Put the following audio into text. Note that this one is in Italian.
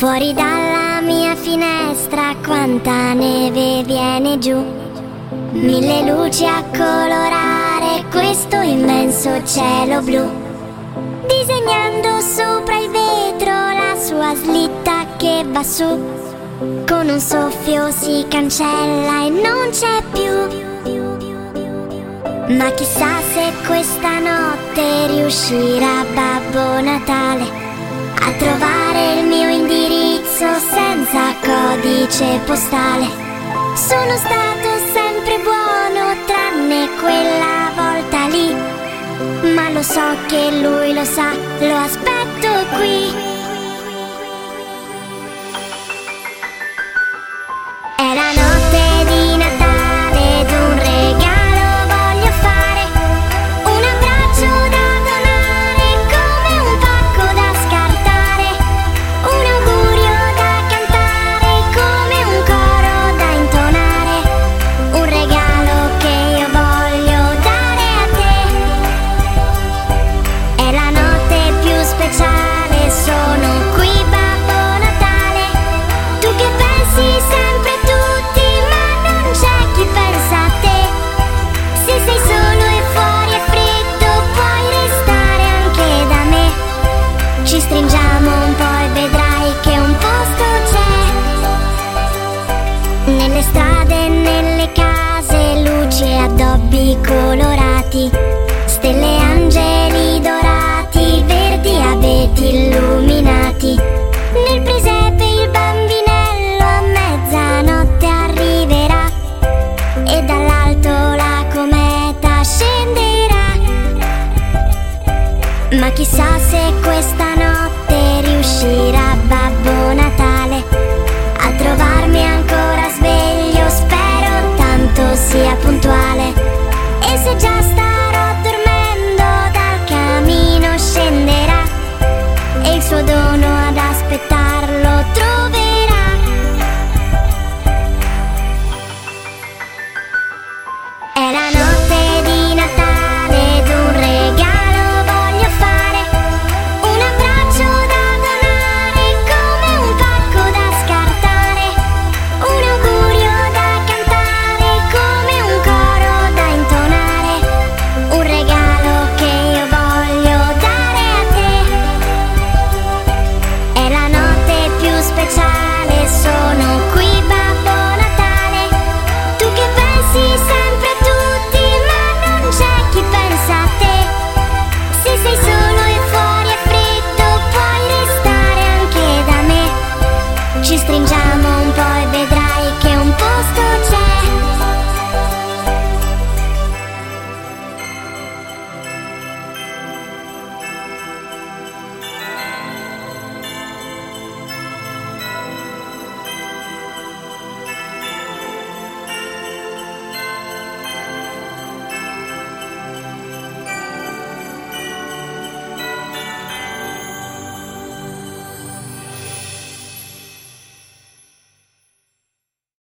Fuori dalla mia finestra quanta neve viene giù. Mille luci a colorare questo immenso cielo blu. Disegnando sopra il vetro la sua slitta che va su. Con un soffio si cancella e non c'è più. Ma chissà se questa notte riuscirà Babbo Natale a trovare codice postale. Sono stato sempre buono tranne quella volta lì, ma lo so che lui lo sa, lo aspetto qui. Ci stringiamo un po' e vedrai che un posto c'è. Nelle strade nelle case, luci e addobbi colorati. Stelle angeli dorati, verdi abeti illuminati. Nel presepe il bambinello a mezzanotte arriverà e dall'alto la cometa scenderà. Ma chissà se questa sia puntuale e se già starò dormendo dal camino scenderà e il suo dono ad aspettarlo troverà. È la notte